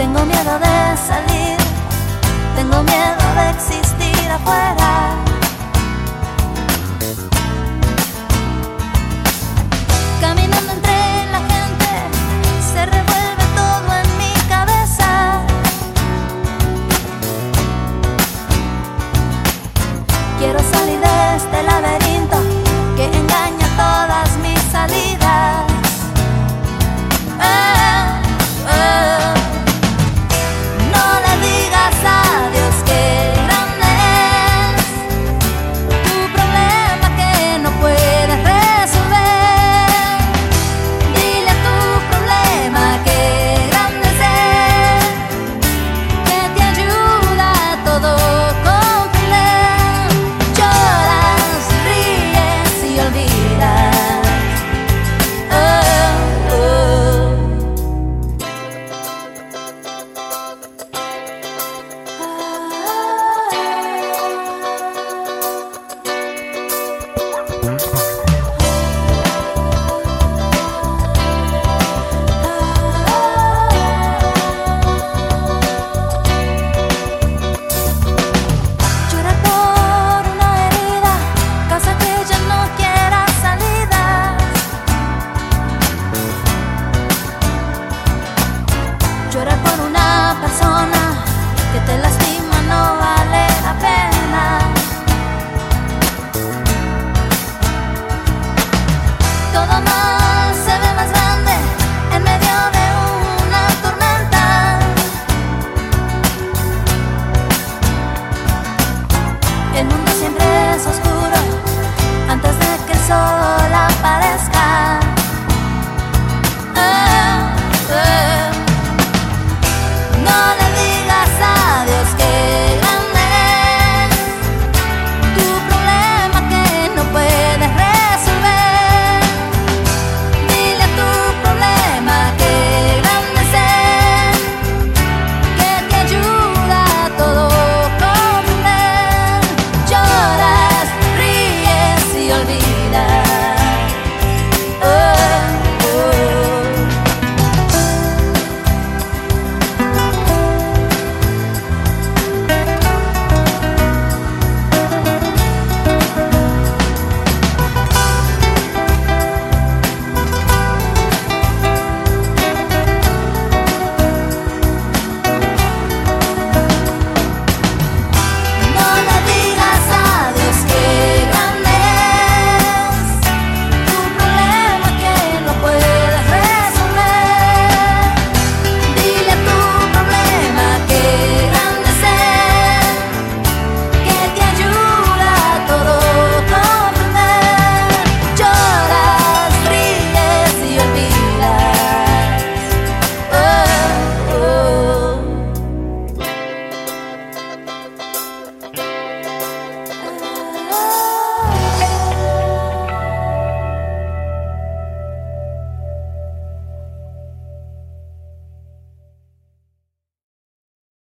Tengo miedo de salir, tengo miedo de existir afuera. be sola padezca.